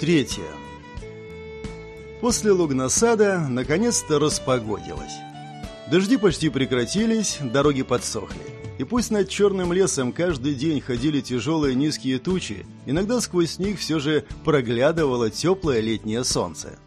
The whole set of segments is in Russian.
Третье. После лугнасада наконец-то распогодилось. Дожди почти прекратились, дороги подсохли. И пусть над черным лесом каждый день ходили тяжелые низкие тучи, иногда сквозь них все же проглядывало теплое летнее солнце.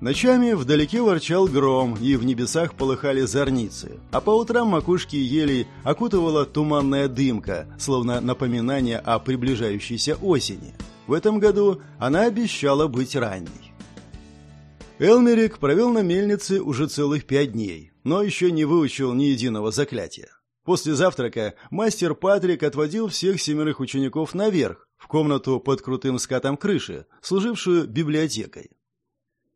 Ночами вдалеке ворчал гром, и в небесах полыхали зорницы, а по утрам макушки елей окутывала туманная дымка, словно напоминание о приближающейся осени. В этом году она обещала быть ранней. Элмерик провел на мельнице уже целых пять дней, но еще не выучил ни единого заклятия. После завтрака мастер Патрик отводил всех семерых учеников наверх, в комнату под крутым скатом крыши, служившую библиотекой.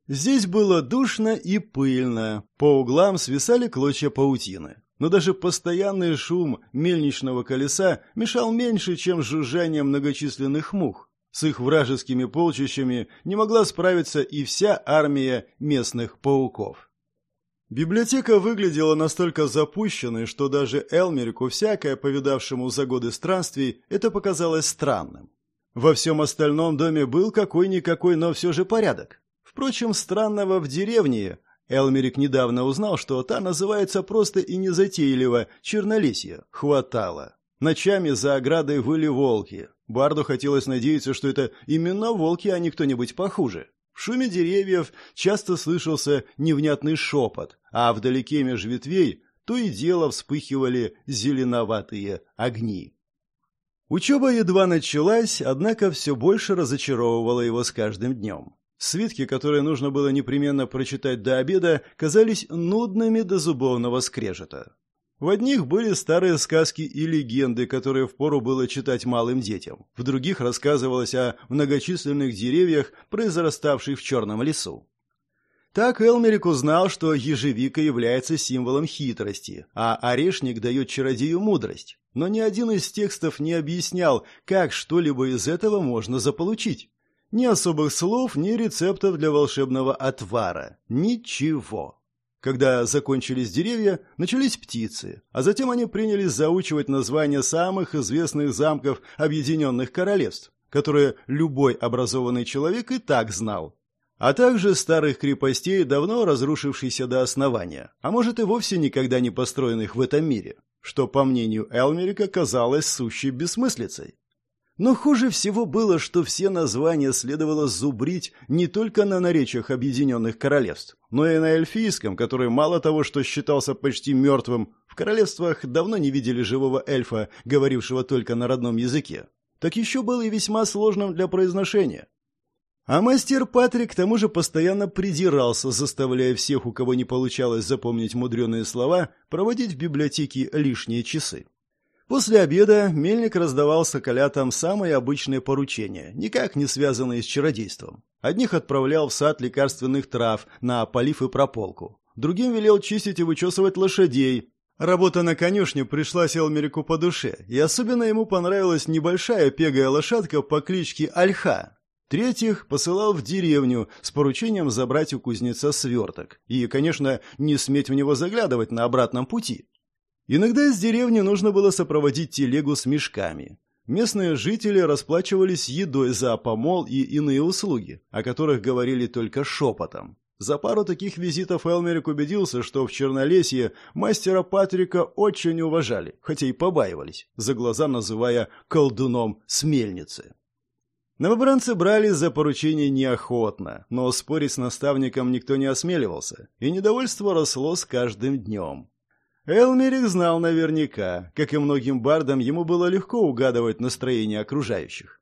Здесь было душно и пыльно, по углам свисали клочья паутины. Но даже постоянный шум мельничного колеса мешал меньше, чем жужжание многочисленных мух. С их вражескими полчищами не могла справиться и вся армия местных пауков. Библиотека выглядела настолько запущенной, что даже Элмерику, всякое повидавшему за годы странствий, это показалось странным. Во всем остальном доме был какой-никакой, но все же порядок. Впрочем, странного в деревне Элмерик недавно узнал, что та называется просто и незатейливо «Чернолесье». Хватало. Ночами за оградой выли волки. Барду хотелось надеяться, что это именно волки, а не кто-нибудь похуже. В шуме деревьев часто слышался невнятный шепот, а вдалеке меж ветвей то и дело вспыхивали зеленоватые огни. Учеба едва началась, однако все больше разочаровывала его с каждым днем. Свитки, которые нужно было непременно прочитать до обеда, казались нудными до зубовного скрежета. В одних были старые сказки и легенды, которые впору было читать малым детям. В других рассказывалось о многочисленных деревьях, произраставших в черном лесу. Так Элмерик узнал, что ежевика является символом хитрости, а орешник дает чародею мудрость. Но ни один из текстов не объяснял, как что-либо из этого можно заполучить. Ни особых слов, ни рецептов для волшебного отвара. Ничего. Когда закончились деревья, начались птицы, а затем они принялись заучивать названия самых известных замков Объединенных Королевств, которые любой образованный человек и так знал, а также старых крепостей, давно разрушившихся до основания, а может и вовсе никогда не построенных в этом мире, что, по мнению Элмерика, казалось сущей бессмыслицей. Но хуже всего было, что все названия следовало зубрить не только на наречиях Объединенных Королевств, но и на эльфийском, который мало того, что считался почти мертвым, в королевствах давно не видели живого эльфа, говорившего только на родном языке, так еще был и весьма сложным для произношения. А мастер Патрик к тому же постоянно придирался, заставляя всех, у кого не получалось запомнить мудреные слова, проводить в библиотеке лишние часы. После обеда мельник раздавал соколятам самые обычные поручения, никак не связанные с чародейством. Одних отправлял в сад лекарственных трав на полив и прополку. Другим велел чистить и вычесывать лошадей. Работа на конюшне пришлась Элмерику по душе, и особенно ему понравилась небольшая пегая лошадка по кличке Альха. Третьих посылал в деревню с поручением забрать у кузнеца сверток. И, конечно, не сметь в него заглядывать на обратном пути. Иногда из деревни нужно было сопроводить телегу с мешками. Местные жители расплачивались едой за помол и иные услуги, о которых говорили только шепотом. За пару таких визитов Элмерик убедился, что в Чернолесье мастера Патрика очень уважали, хотя и побаивались, за глаза называя колдуном с мельницы. Новобранцы брали за поручение неохотно, но спорить с наставником никто не осмеливался, и недовольство росло с каждым днем. Элмерик знал наверняка, как и многим бардам, ему было легко угадывать настроение окружающих.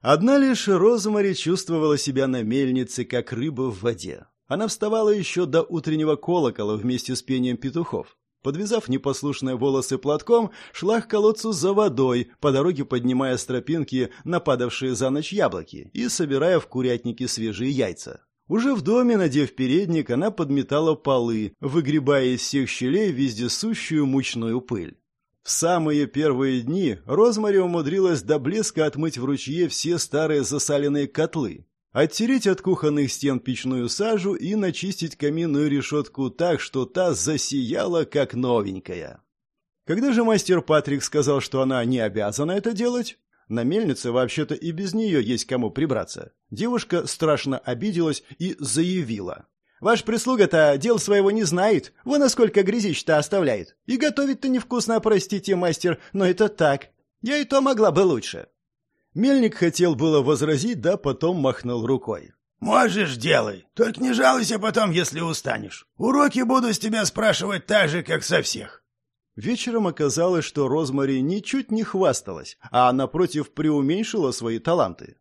Одна лишь Розмари чувствовала себя на мельнице, как рыба в воде. Она вставала еще до утреннего колокола вместе с пением петухов. Подвязав непослушные волосы платком, шла к колодцу за водой, по дороге поднимая с тропинки нападавшие за ночь яблоки и собирая в курятнике свежие яйца. Уже в доме, надев передник, она подметала полы, выгребая из всех щелей вездесущую мучную пыль. В самые первые дни Розмари умудрилась до блеска отмыть в ручье все старые засаленные котлы, оттереть от кухонных стен печную сажу и начистить каминную решетку так, что та засияла, как новенькая. Когда же мастер Патрик сказал, что она не обязана это делать, На мельнице вообще-то и без нее есть кому прибраться. Девушка страшно обиделась и заявила. «Ваш прислуга-то дел своего не знает. Вы насколько грязищ-то оставляет. И готовить-то невкусно, простите, мастер, но это так. Я и то могла бы лучше». Мельник хотел было возразить, да потом махнул рукой. «Можешь, делай. Только не жалуйся потом, если устанешь. Уроки буду с тебя спрашивать так же, как со всех». Вечером оказалось, что Розмари ничуть не хвасталась, а, напротив, преуменьшила свои таланты.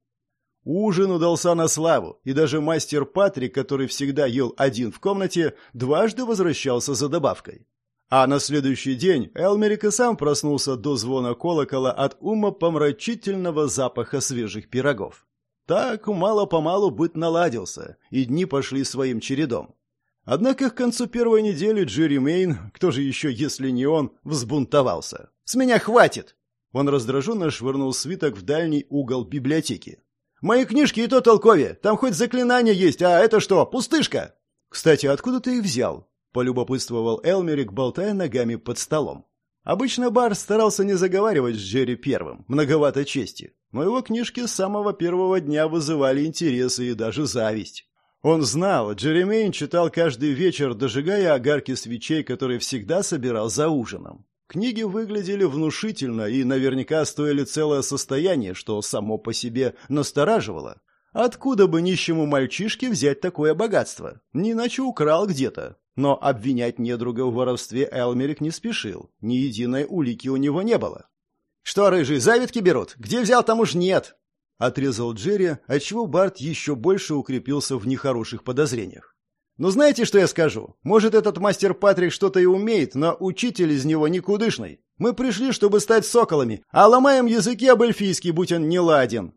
Ужин удался на славу, и даже мастер Патрик, который всегда ел один в комнате, дважды возвращался за добавкой. А на следующий день Элмерик и сам проснулся до звона колокола от ума помрачительного запаха свежих пирогов. Так мало-помалу быт наладился, и дни пошли своим чередом. Однако к концу первой недели Джерри Мейн, кто же еще, если не он, взбунтовался. «С меня хватит!» Он раздраженно швырнул свиток в дальний угол библиотеки. «Мои книжки и то толковее. Там хоть заклинания есть, а это что, пустышка?» «Кстати, откуда ты их взял?» — полюбопытствовал Элмерик, болтая ногами под столом. Обычно Бар старался не заговаривать с Джерри первым, многовато чести, но его книжки с самого первого дня вызывали интересы и даже зависть. Он знал, Джеремейн читал каждый вечер, дожигая огарки свечей, которые всегда собирал за ужином. Книги выглядели внушительно и наверняка стоили целое состояние, что само по себе настораживало. Откуда бы нищему мальчишке взять такое богатство? Не иначе украл где-то. Но обвинять недруга в воровстве Элмерик не спешил. Ни единой улики у него не было. «Что, рыжий, завитки берут? Где взял, там уж нет!» — отрезал Джерри, отчего Барт еще больше укрепился в нехороших подозрениях. «Ну знаете, что я скажу? Может, этот мастер Патрик что-то и умеет, но учитель из него никудышный. Мы пришли, чтобы стать соколами, а ломаем языки об эльфийский, будь он не ладен».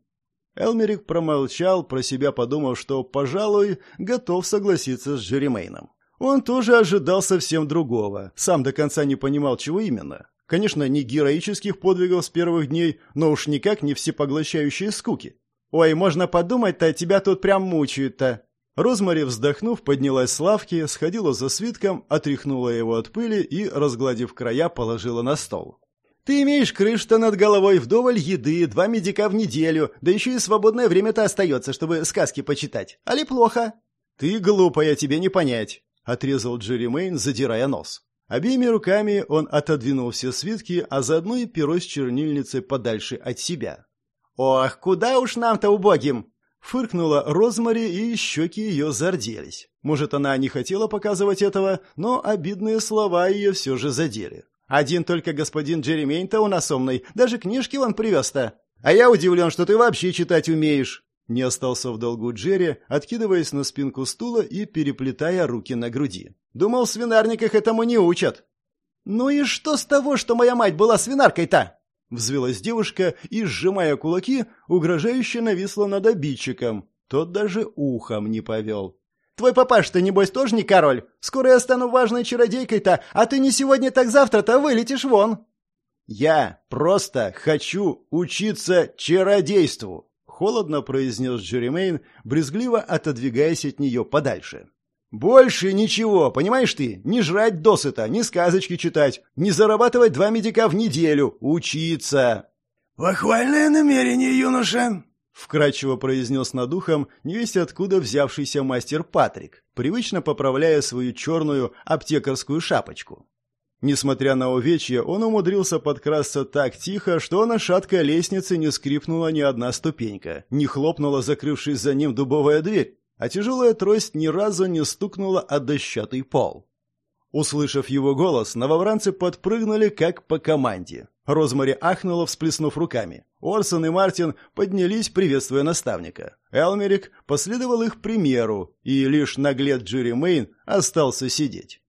Элмерик промолчал, про себя подумав, что, пожалуй, готов согласиться с Джеремейном. Он тоже ожидал совсем другого, сам до конца не понимал, чего именно. Конечно, не героических подвигов с первых дней, но уж никак не всепоглощающие скуки. «Ой, можно подумать-то, тебя тут прям мучают-то!» Розмари, вздохнув, поднялась с лавки, сходила за свитком, отряхнула его от пыли и, разгладив края, положила на стол. «Ты имеешь крышу-то над головой, вдоволь еды, два медика в неделю, да еще и свободное время-то остается, чтобы сказки почитать. Али плохо?» «Ты глупая, тебе не понять», — отрезал Джерри Мэйн, задирая нос. Обеими руками он отодвинул все свитки, а заодно и перо с чернильницей подальше от себя. «Ох, куда уж нам-то убогим!» Фыркнула Розмари, и щеки ее зарделись. Может, она не хотела показывать этого, но обидные слова ее все же задели. «Один только господин Джеремейн-то у нас умный, даже книжки он привез-то. А я удивлен, что ты вообще читать умеешь!» Не остался в долгу Джерри, откидываясь на спинку стула и переплетая руки на груди. Думал, в свинарниках этому не учат. Ну и что с того, что моя мать была свинаркой-то? Взвелась девушка и, сжимая кулаки, угрожающе нависла над обидчиком. Тот даже ухом не повел. «Твой папаш-то, небось, тоже не король? Скоро я стану важной чародейкой-то, а ты не сегодня, так завтра-то вылетишь вон!» «Я просто хочу учиться чародейству!» — холодно произнес Джеремейн, брезгливо отодвигаясь от нее подальше. «Больше ничего, понимаешь ты? Не жрать досыта, не сказочки читать, не зарабатывать два медика в неделю, учиться!» «Похвальное намерение, юноша!» — вкрадчиво произнес над ухом невесть откуда взявшийся мастер Патрик, привычно поправляя свою черную аптекарскую шапочку. Несмотря на увечье, он умудрился подкрасться так тихо, что на шаткой лестнице не скрипнула ни одна ступенька, не хлопнула закрывшись за ним дубовая дверь, а тяжелая трость ни разу не стукнула о дощатый пол. Услышав его голос, новобранцы подпрыгнули, как по команде. Розмари ахнула, всплеснув руками. Орсон и Мартин поднялись, приветствуя наставника. Элмерик последовал их примеру, и лишь наглед Джерри Мейн остался сидеть.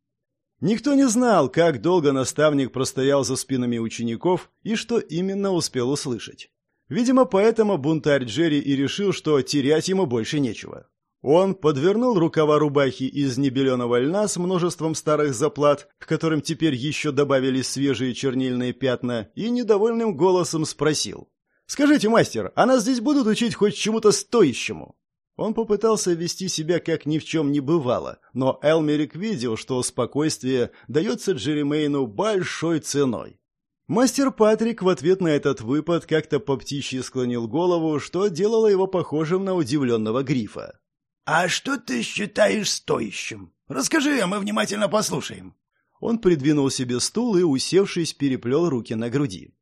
Никто не знал, как долго наставник простоял за спинами учеников и что именно успел услышать. Видимо, поэтому бунтарь Джерри и решил, что терять ему больше нечего. Он подвернул рукава рубахи из небеленого льна с множеством старых заплат, к которым теперь еще добавились свежие чернильные пятна, и недовольным голосом спросил. «Скажите, мастер, а нас здесь будут учить хоть чему-то стоящему?» Он попытался вести себя как ни в чем не бывало, но Элмерик видел, что спокойствие дается Джеремейну большой ценой. Мастер Патрик в ответ на этот выпад как-то по птичьи склонил голову, что делало его похожим на удивленного грифа. «А что ты считаешь стоящим? Расскажи, а мы внимательно послушаем». Он придвинул себе стул и, усевшись, переплел руки на груди.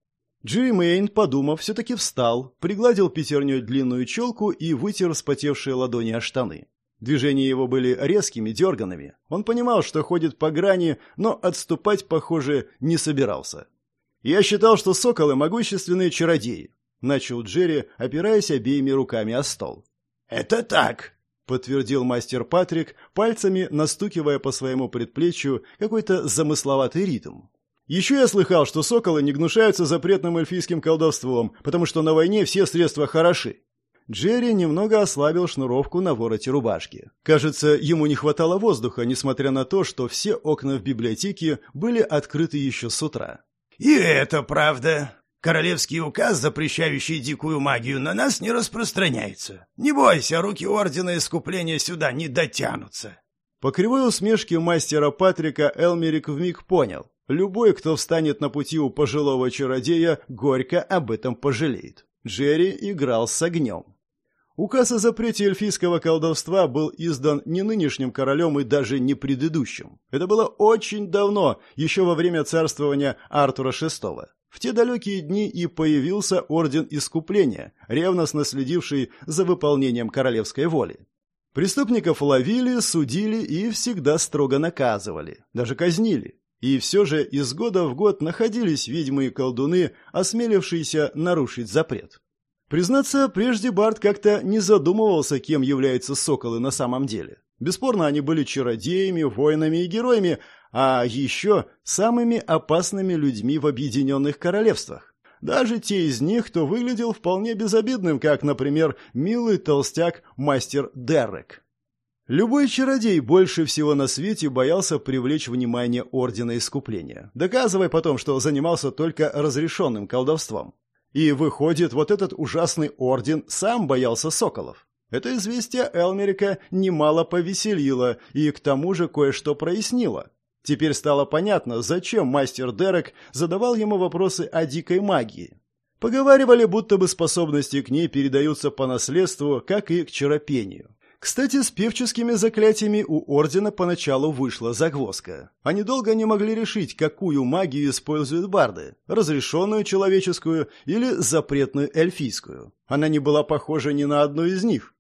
Джерри Мэйн, подумав, все-таки встал, пригладил пятерней длинную челку и вытер вспотевшие ладони о штаны. Движения его были резкими, дерганными. Он понимал, что ходит по грани, но отступать, похоже, не собирался. «Я считал, что соколы — могущественные чародеи», — начал Джерри, опираясь обеими руками о стол. «Это так», — подтвердил мастер Патрик, пальцами настукивая по своему предплечью какой-то замысловатый ритм. «Еще я слыхал, что соколы не гнушаются запретным эльфийским колдовством, потому что на войне все средства хороши. Джерри немного ослабил шнуровку на вороте рубашки. Кажется, ему не хватало воздуха, несмотря на то, что все окна в библиотеке были открыты еще с утра. «И это правда. Королевский указ, запрещающий дикую магию, на нас не распространяется. Не бойся, руки Ордена Искупления сюда не дотянутся». По кривой усмешке мастера Патрика Элмерик вмиг понял. Любой, кто встанет на пути у пожилого чародея, горько об этом пожалеет. Джерри играл с огнем. Указ о запрете эльфийского колдовства был издан не нынешним королем и даже не предыдущим. Это было очень давно, еще во время царствования Артура VI. В те далекие дни и появился Орден Искупления, ревностно следивший за выполнением королевской воли. Преступников ловили, судили и всегда строго наказывали, даже казнили. И все же из года в год находились ведьмы и колдуны, осмелившиеся нарушить запрет. Признаться, прежде Барт как-то не задумывался, кем являются соколы на самом деле. Бесспорно, они были чародеями, воинами и героями, а еще самыми опасными людьми в Объединенных Королевствах. Даже те из них, кто выглядел вполне безобидным, как, например, милый толстяк мастер Деррек. Любой чародей больше всего на свете боялся привлечь внимание Ордена Искупления, доказывая потом, что занимался только разрешенным колдовством. И выходит, вот этот ужасный орден сам боялся соколов. Это известие Элмерика немало повеселило и к тому же кое-что прояснило. Теперь стало понятно, зачем мастер Дерек задавал ему вопросы о дикой магии. Поговаривали, будто бы способности к ней передаются по наследству, как и к чаропению. Кстати, с певческими заклятиями у Ордена поначалу вышла загвоздка. Они долго не могли решить, какую магию используют барды – разрешенную человеческую или запретную эльфийскую. Она не была похожа ни на одну из них.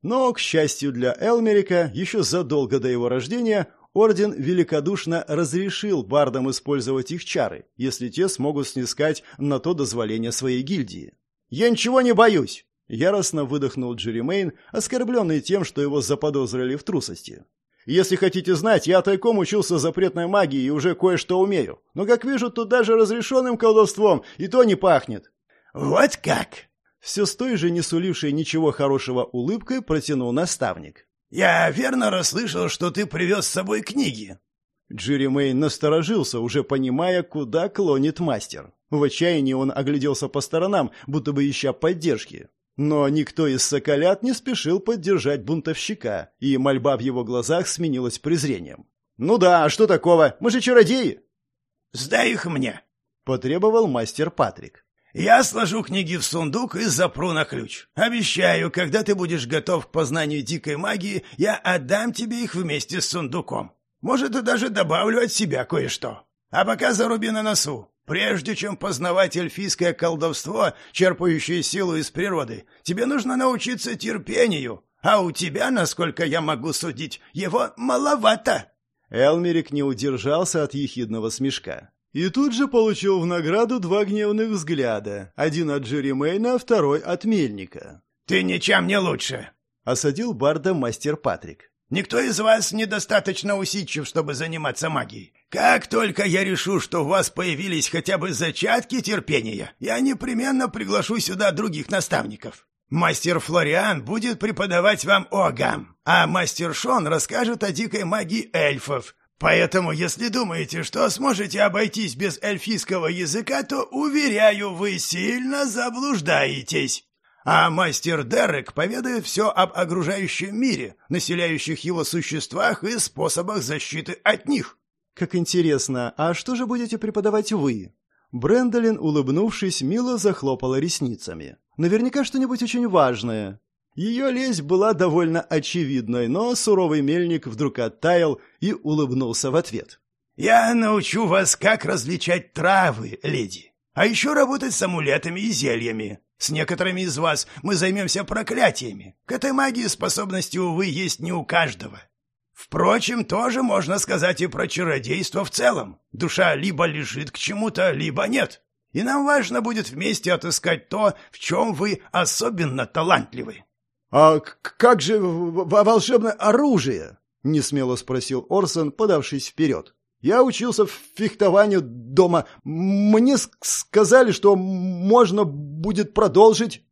Но, к счастью для Элмерика, еще задолго до его рождения Орден великодушно разрешил бардам использовать их чары, если те смогут снискать на то дозволение своей гильдии. «Я ничего не боюсь!» Яростно выдохнул Джерри Мэйн, оскорбленный тем, что его заподозрили в трусости. «Если хотите знать, я тайком учился запретной магии и уже кое-что умею. Но, как вижу, тут даже разрешенным колдовством и то не пахнет». «Вот как!» Все с той же не сулившей ничего хорошего улыбкой протянул наставник. «Я верно расслышал, что ты привез с собой книги?» Джерри насторожился, уже понимая, куда клонит мастер. В отчаянии он огляделся по сторонам, будто бы ища поддержки. Но никто из соколят не спешил поддержать бунтовщика, и мольба в его глазах сменилась презрением. «Ну да, а что такого? Мы же чародеи!» «Сдай их мне!» — потребовал мастер Патрик. «Я сложу книги в сундук и запру на ключ. Обещаю, когда ты будешь готов к познанию дикой магии, я отдам тебе их вместе с сундуком. Может, и даже добавлю от себя кое-что. А пока заруби на носу. Прежде чем познавать эльфийское колдовство, черпающее силу из природы, тебе нужно научиться терпению, а у тебя, насколько я могу судить, его маловато». Элмерик не удержался от ехидного смешка. И тут же получил в награду два гневных взгляда. Один от Джерри Мэйна, второй от Мельника. «Ты ничем не лучше!» — осадил Барда мастер Патрик. Никто из вас недостаточно усидчив, чтобы заниматься магией. Как только я решу, что у вас появились хотя бы зачатки терпения, я непременно приглашу сюда других наставников. Мастер Флориан будет преподавать вам Огам, а мастер Шон расскажет о дикой магии эльфов. Поэтому, если думаете, что сможете обойтись без эльфийского языка, то, уверяю, вы сильно заблуждаетесь. А мастер Дерек поведает все об окружающем мире, населяющих его существах и способах защиты от них. Как интересно, а что же будете преподавать вы? Брэндолин, улыбнувшись, мило захлопала ресницами. Наверняка что-нибудь очень важное. Ее лесть была довольно очевидной, но суровый мельник вдруг оттаял и улыбнулся в ответ. «Я научу вас, как различать травы, леди. А еще работать с амулетами и зельями. С некоторыми из вас мы займемся проклятиями. К этой магии способности, увы, есть не у каждого. Впрочем, тоже можно сказать и про чародейство в целом. Душа либо лежит к чему-то, либо нет. И нам важно будет вместе отыскать то, в чем вы особенно талантливы. — А как же волшебное оружие? — несмело спросил Орсон, подавшись вперед. Я учился в фехтованию дома. Мне сказали, что можно будет продолжить.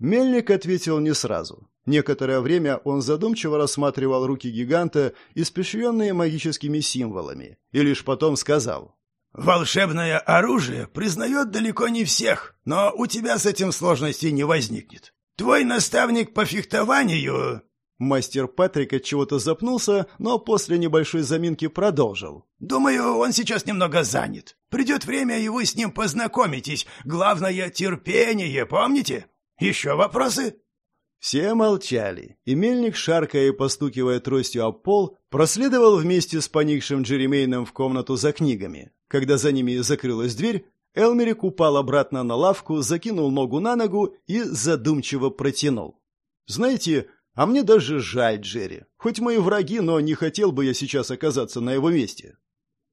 Мельник ответил не сразу. Некоторое время он задумчиво рассматривал руки гиганта, испещренные магическими символами, и лишь потом сказал. «Волшебное оружие признает далеко не всех, но у тебя с этим сложностей не возникнет. Твой наставник по фехтованию Мастер Патрик от чего-то запнулся, но после небольшой заминки продолжил. «Думаю, он сейчас немного занят. Придет время, и вы с ним познакомитесь. Главное — терпение, помните? Еще вопросы?» Все молчали, и мельник, шаркая и постукивая тростью об пол, проследовал вместе с поникшим Джеремейном в комнату за книгами. Когда за ними закрылась дверь, Элмерик упал обратно на лавку, закинул ногу на ногу и задумчиво протянул. «Знаете, а мне даже жаль Джерри. Хоть мои враги, но не хотел бы я сейчас оказаться на его месте.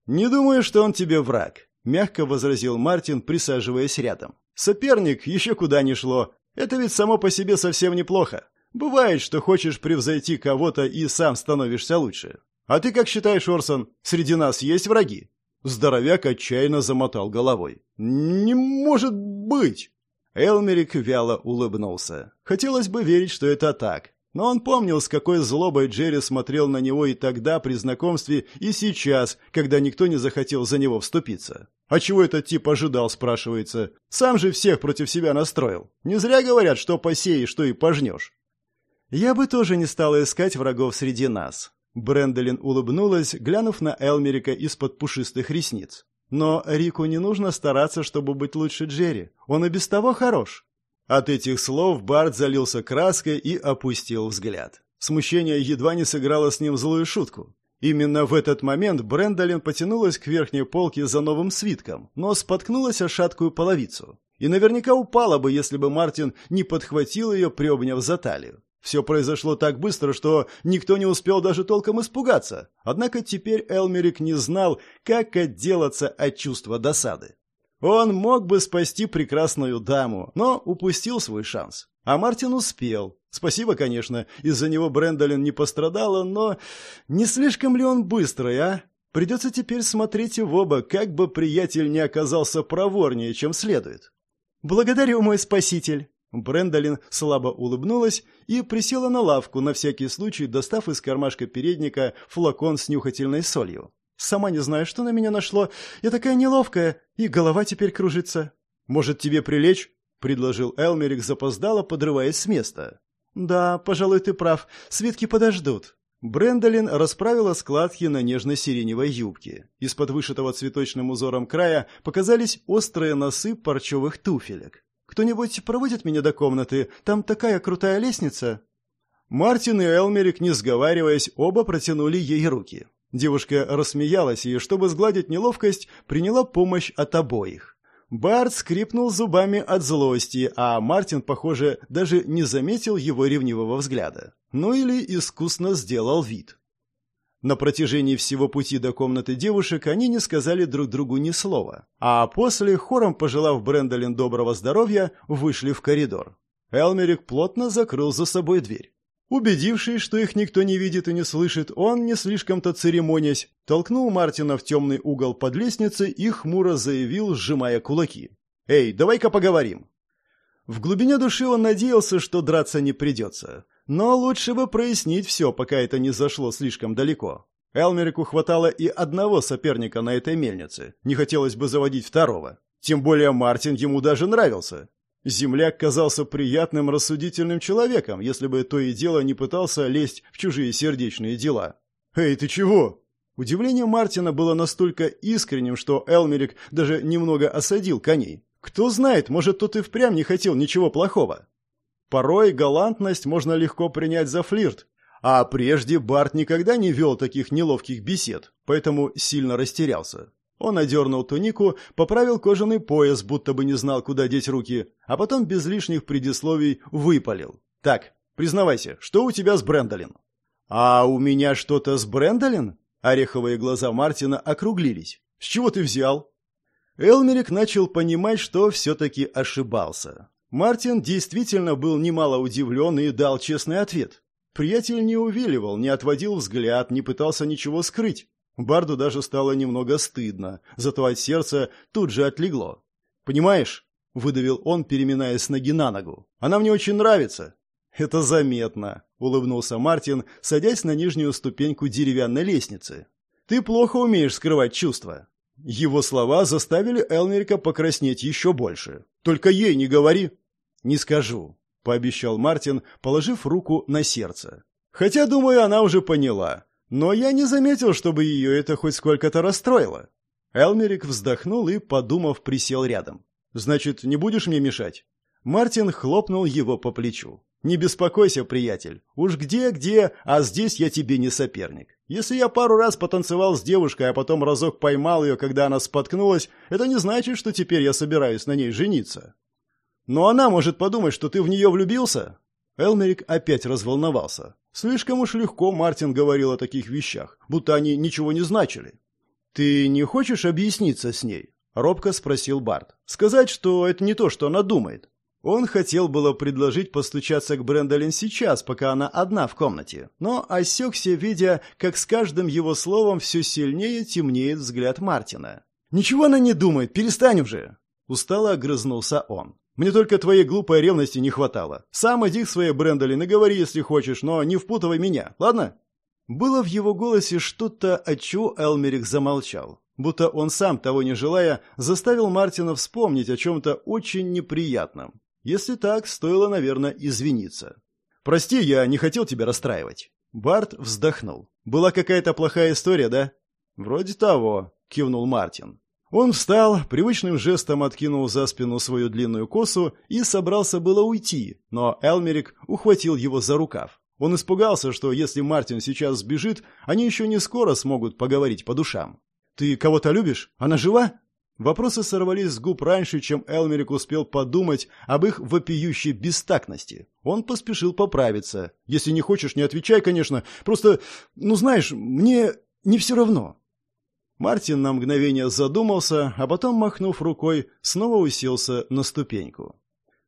Не думаю, что он тебе враг, мягко возразил Мартин, присаживаясь рядом. Соперник еще куда ни шло. Это ведь само по себе совсем неплохо. Бывает, что хочешь превзойти кого-то и сам становишься лучше. А ты как считаешь, Орсон, среди нас есть враги? Здоровяк отчаянно замотал головой. Не может быть. Элмерик вяло улыбнулся. Хотелось бы верить, что это так. Но он помнил, с какой злобой Джерри смотрел на него и тогда при знакомстве, и сейчас, когда никто не захотел за него вступиться. А чего этот тип ожидал, спрашивается? Сам же всех против себя настроил. Не зря говорят, что посеешь, что и пожнешь. Я бы тоже не стала искать врагов среди нас. Брэндолин улыбнулась, глянув на Элмерика из-под пушистых ресниц. Но Рику не нужно стараться, чтобы быть лучше Джерри. Он и без того хорош. От этих слов Барт залился краской и опустил взгляд. Смущение едва не сыграло с ним злую шутку. Именно в этот момент Брэндолин потянулась к верхней полке за новым свитком, но споткнулась о шаткую половицу. И наверняка упала бы, если бы Мартин не подхватил ее, приобняв за талию. Все произошло так быстро, что никто не успел даже толком испугаться. Однако теперь Элмерик не знал, как отделаться от чувства досады. Он мог бы спасти прекрасную даму, но упустил свой шанс. А Мартин успел. Спасибо, конечно, из-за него Брэндолин не пострадала, но не слишком ли он быстрый, а? Придется теперь смотреть в оба, как бы приятель не оказался проворнее, чем следует. «Благодарю, мой спаситель!» Брэндолин слабо улыбнулась и присела на лавку, на всякий случай достав из кармашка передника флакон с нюхательной солью. Сама не знаю, что на меня нашло. Я такая неловкая, и голова теперь кружится. Может, тебе прилечь? предложил Элмерик запоздало, подрываясь с места. Да, пожалуй, ты прав. Свитки подождут. Брендолин расправила складки на нежно-сиреневой юбке. Из-под вышитого цветочным узором края показались острые носы парчевых туфелек. «Кто-нибудь проводит меня до комнаты? Там такая крутая лестница!» Мартин и Элмерик, не сговариваясь, оба протянули ей руки. Девушка рассмеялась и, чтобы сгладить неловкость, приняла помощь от обоих. Барт скрипнул зубами от злости, а Мартин, похоже, даже не заметил его ревнивого взгляда. Ну или искусно сделал вид. На протяжении всего пути до комнаты девушек они не сказали друг другу ни слова, а после, хором пожелав Брэндолин доброго здоровья, вышли в коридор. Элмерик плотно закрыл за собой дверь. Убедившись, что их никто не видит и не слышит, он, не слишком-то церемонясь, толкнул Мартина в темный угол под лестницей и хмуро заявил, сжимая кулаки. «Эй, давай-ка поговорим!» В глубине души он надеялся, что драться не придется. Но лучше бы прояснить все, пока это не зашло слишком далеко. Элмерику хватало и одного соперника на этой мельнице. Не хотелось бы заводить второго. Тем более Мартин ему даже нравился. Земляк казался приятным, рассудительным человеком, если бы то и дело не пытался лезть в чужие сердечные дела. «Эй, ты чего?» Удивление Мартина было настолько искренним, что Элмерик даже немного осадил коней. Кто знает, может, тот и впрямь не хотел ничего плохого. Порой галантность можно легко принять за флирт, а прежде Барт никогда не вел таких неловких бесед, поэтому сильно растерялся. Он одернул тунику, поправил кожаный пояс, будто бы не знал, куда деть руки, а потом без лишних предисловий выпалил. «Так, признавайся, что у тебя с Брэндолин?» «А у меня что-то с Брэндолин?» Ореховые глаза Мартина округлились. «С чего ты взял?» Элмерик начал понимать, что все-таки ошибался. Мартин действительно был немало удивлен и дал честный ответ. Приятель не увиливал, не отводил взгляд, не пытался ничего скрыть. Барду даже стало немного стыдно, зато от сердца тут же отлегло. «Понимаешь?» — выдавил он, переминаясь с ноги на ногу. «Она мне очень нравится». «Это заметно», — улыбнулся Мартин, садясь на нижнюю ступеньку деревянной лестницы. «Ты плохо умеешь скрывать чувства». Его слова заставили Элмерика покраснеть еще больше. «Только ей не говори». «Не скажу», — пообещал Мартин, положив руку на сердце. «Хотя, думаю, она уже поняла. Но я не заметил, чтобы ее это хоть сколько-то расстроило». Элмерик вздохнул и, подумав, присел рядом. «Значит, не будешь мне мешать?» Мартин хлопнул его по плечу. «Не беспокойся, приятель. Уж где-где, а здесь я тебе не соперник. Если я пару раз потанцевал с девушкой, а потом разок поймал ее, когда она споткнулась, это не значит, что теперь я собираюсь на ней жениться. Но она может подумать, что ты в нее влюбился». Элмерик опять разволновался. Слишком уж легко Мартин говорил о таких вещах, будто они ничего не значили. «Ты не хочешь объясниться с ней?» — робко спросил Барт. «Сказать, что это не то, что она думает. Он хотел было предложить постучаться к Брэндолин сейчас, пока она одна в комнате, но осекся, видя, как с каждым его словом все сильнее темнеет взгляд Мартина. «Ничего она не думает, перестань уже!» Устало огрызнулся он. «Мне только твоей глупой ревности не хватало. Сам иди к своей Брэндолин и говори, если хочешь, но не впутывай меня, ладно?» Было в его голосе что-то, от чего Элмерик замолчал. Будто он сам, того не желая, заставил Мартина вспомнить о чем-то очень неприятном. Если так, стоило, наверное, извиниться. «Прости, я не хотел тебя расстраивать». Барт вздохнул. «Была какая-то плохая история, да?» «Вроде того», — кивнул Мартин. Он встал, привычным жестом откинул за спину свою длинную косу и собрался было уйти, но Элмерик ухватил его за рукав. Он испугался, что если Мартин сейчас сбежит, они еще не скоро смогут поговорить по душам. «Ты кого-то любишь? Она жива?» Вопросы сорвались с губ раньше, чем Элмерик успел подумать об их вопиющей бестактности. Он поспешил поправиться. «Если не хочешь, не отвечай, конечно. Просто, ну знаешь, мне не все равно». Мартин на мгновение задумался, а потом, махнув рукой, снова уселся на ступеньку.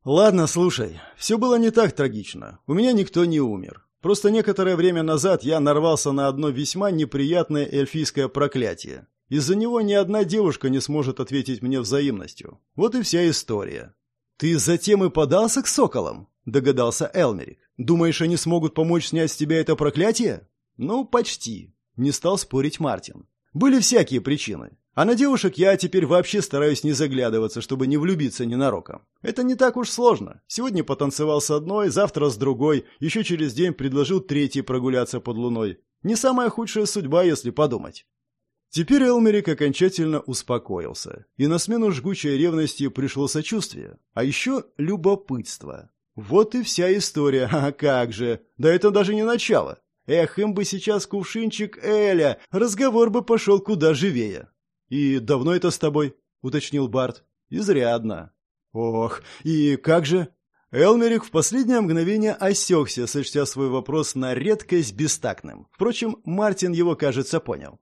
«Ладно, слушай, все было не так трагично. У меня никто не умер. Просто некоторое время назад я нарвался на одно весьма неприятное эльфийское проклятие. Из-за него ни одна девушка не сможет ответить мне взаимностью. Вот и вся история. Ты затем и подался к соколам? Догадался Элмерик. Думаешь, они смогут помочь снять с тебя это проклятие? Ну, почти. Не стал спорить Мартин. Были всякие причины. А на девушек я теперь вообще стараюсь не заглядываться, чтобы не влюбиться ненароком. Это не так уж сложно. Сегодня потанцевал с одной, завтра с другой, еще через день предложил третьей прогуляться под луной. Не самая худшая судьба, если подумать. Теперь Элмерик окончательно успокоился, и на смену жгучей ревности пришло сочувствие, а еще любопытство. Вот и вся история, а как же! Да это даже не начало. Эх, им бы сейчас кувшинчик Эля, разговор бы пошел куда живее. «И давно это с тобой?» — уточнил Барт. «Изрядно». «Ох, и как же?» Элмерик в последнее мгновение осекся, сочтя свой вопрос на редкость бестактным. Впрочем, Мартин его, кажется, понял.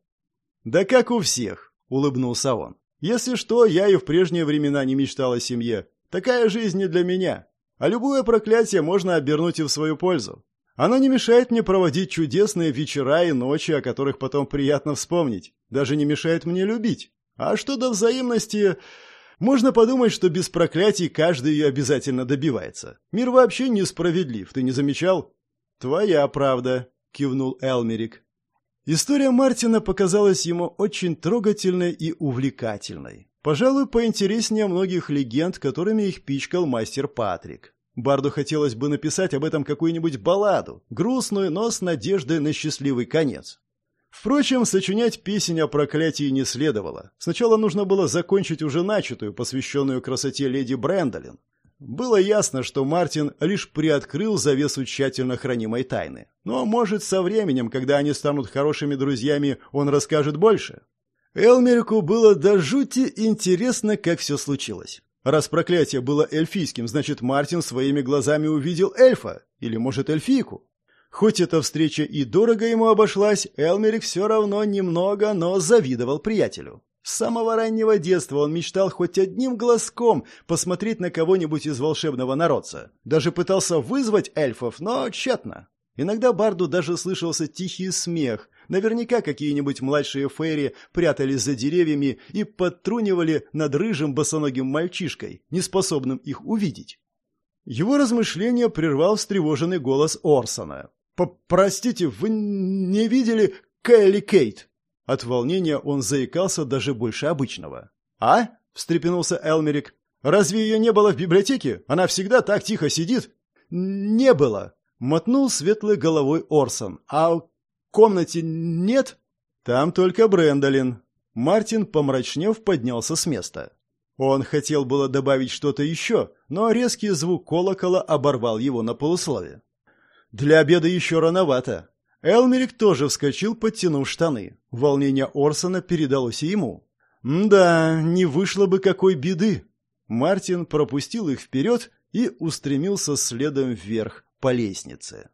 «Да как у всех», — улыбнулся он. «Если что, я и в прежние времена не мечтал о семье. Такая жизнь не для меня. А любое проклятие можно обернуть и в свою пользу. Оно не мешает мне проводить чудесные вечера и ночи, о которых потом приятно вспомнить. Даже не мешает мне любить. А что до взаимности... Можно подумать, что без проклятий каждый ее обязательно добивается. Мир вообще несправедлив, ты не замечал? Твоя правда, кивнул Элмерик. История Мартина показалась ему очень трогательной и увлекательной. Пожалуй, поинтереснее многих легенд, которыми их пичкал мастер Патрик. Барду хотелось бы написать об этом какую-нибудь балладу, грустную, но с надеждой на счастливый конец. Впрочем, сочинять песень о проклятии не следовало. Сначала нужно было закончить уже начатую, посвященную красоте леди Брэндолин. Было ясно, что Мартин лишь приоткрыл завесу тщательно хранимой тайны. Но, может, со временем, когда они станут хорошими друзьями, он расскажет больше. Элмерику было до жути интересно, как все случилось. Раз проклятие было эльфийским, значит, Мартин своими глазами увидел эльфа, или, может, эльфийку. Хоть эта встреча и дорого ему обошлась, Элмерик все равно немного, но завидовал приятелю. С самого раннего детства он мечтал хоть одним глазком посмотреть на кого-нибудь из волшебного народца. Даже пытался вызвать эльфов, но тщетно. Иногда Барду даже слышался тихий смех. Наверняка какие-нибудь младшие фейри прятались за деревьями и подтрунивали над рыжим босоногим мальчишкой, неспособным их увидеть. Его размышления прервал встревоженный голос Орсона. «Простите, вы не видели Кэлли Кейт?» От волнения он заикался даже больше обычного. «А?» – встрепенулся Элмерик. «Разве ее не было в библиотеке? Она всегда так тихо сидит?» «Не было», – мотнул светлой головой Орсон. «А комнате нет?» «Там только Брэндолин». Мартин, помрачнев, поднялся с места. Он хотел было добавить что-то еще, но резкий звук колокола оборвал его на полуслове. Для обеда еще рановато. Элмерик тоже вскочил, подтянув штаны. Волнение Орсона передалось и ему. «Да, не вышло бы какой беды!» Мартин пропустил их вперед и устремился следом вверх по лестнице.